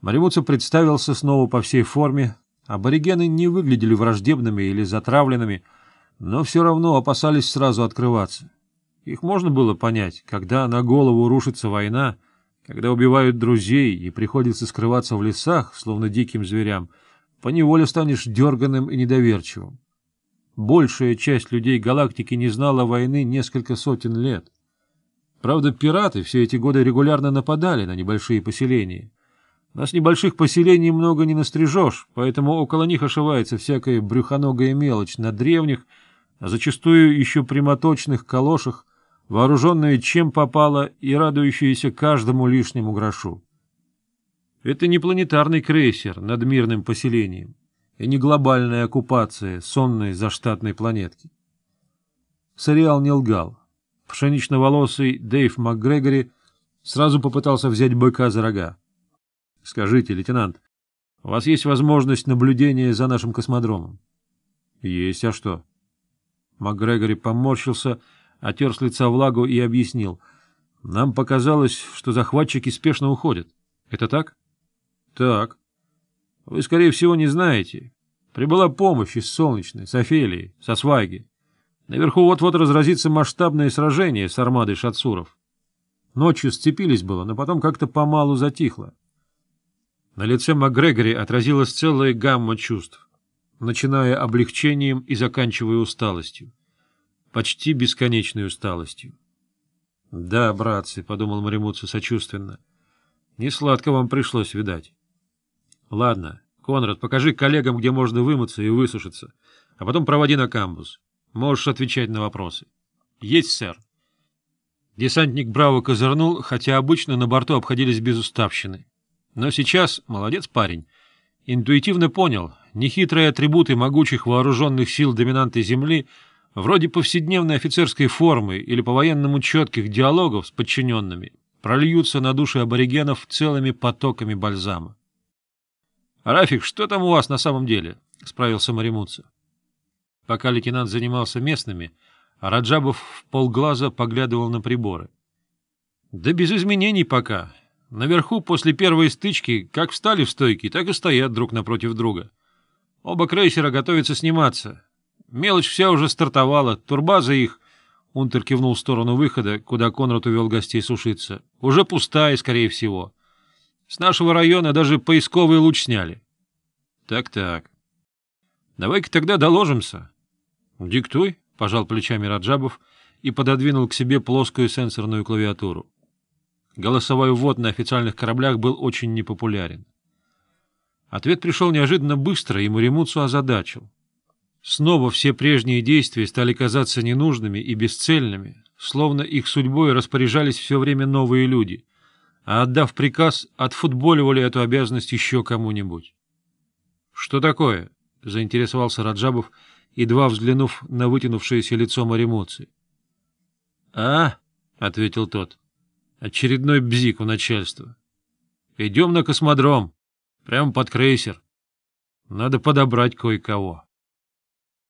Мореводца представился снова по всей форме. Аборигены не выглядели враждебными или затравленными, но все равно опасались сразу открываться. Их можно было понять, когда на голову рушится война, когда убивают друзей и приходится скрываться в лесах, словно диким зверям, поневоле станешь дерганым и недоверчивым. Большая часть людей галактики не знала войны несколько сотен лет. Правда, пираты все эти годы регулярно нападали на небольшие поселения. Нас небольших поселений много не настрижешь, поэтому около них ошивается всякая брюхоногая мелочь на древних, а зачастую еще прямоточных калошах, вооруженные чем попало и радующиеся каждому лишнему грошу. Это не планетарный крейсер над мирным поселением и не глобальная оккупация сонной заштатной планетки. Сериал не лгал. Пшенично-волосый Дэйв МакГрегори сразу попытался взять быка за рога. Скажите, лейтенант, у вас есть возможность наблюдения за нашим космодромом? — Есть, а что? МакГрегори поморщился, отер с лица влагу и объяснил. — Нам показалось, что захватчики спешно уходят. Это так? — Так. — Вы, скорее всего, не знаете. Прибыла помощь из Солнечной, с Офелии, со Свайги. Наверху вот-вот разразится масштабное сражение с армадой шатсуров. Ночью сцепились было, но потом как-то помалу затихло. На лице МакГрегори отразилась целая гамма чувств, начиная облегчением и заканчивая усталостью, почти бесконечной усталостью. — Да, братцы, — подумал Маримутса сочувственно, — не сладко вам пришлось, видать. — Ладно, Конрад, покажи коллегам, где можно вымыться и высушиться, а потом проводи на камбус. Можешь отвечать на вопросы. — Есть, сэр. Десантник браво козырнул, хотя обычно на борту обходились без уставщины. Но сейчас, молодец парень, интуитивно понял, нехитрые атрибуты могучих вооруженных сил доминанты Земли, вроде повседневной офицерской формы или по-военному четких диалогов с подчиненными, прольются на души аборигенов целыми потоками бальзама. — Рафик, что там у вас на самом деле? — справился Маримутса. Пока лейтенант занимался местными, Раджабов в полглаза поглядывал на приборы. — Да без изменений пока. Наверху после первой стычки как встали в стойки, так и стоят друг напротив друга. Оба крейсера готовятся сниматься. Мелочь вся уже стартовала, турбаза их, Унтер кивнул в сторону выхода, куда Конрад увел гостей сушиться, уже пустая, скорее всего. С нашего района даже поисковый луч сняли. Так-так. Давай-ка тогда доложимся. Диктуй, — пожал плечами Раджабов и пододвинул к себе плоскую сенсорную клавиатуру. Голосовой ввод на официальных кораблях был очень непопулярен. Ответ пришел неожиданно быстро, и Маримуцу озадачил. Снова все прежние действия стали казаться ненужными и бесцельными, словно их судьбой распоряжались все время новые люди, а, отдав приказ, отфутболивали эту обязанность еще кому-нибудь. — Что такое? — заинтересовался Раджабов, едва взглянув на вытянувшееся лицо Маримуцы. — А, — ответил тот, — Очередной бзик у начальства. Идем на космодром, прямо под крейсер. Надо подобрать кое-кого.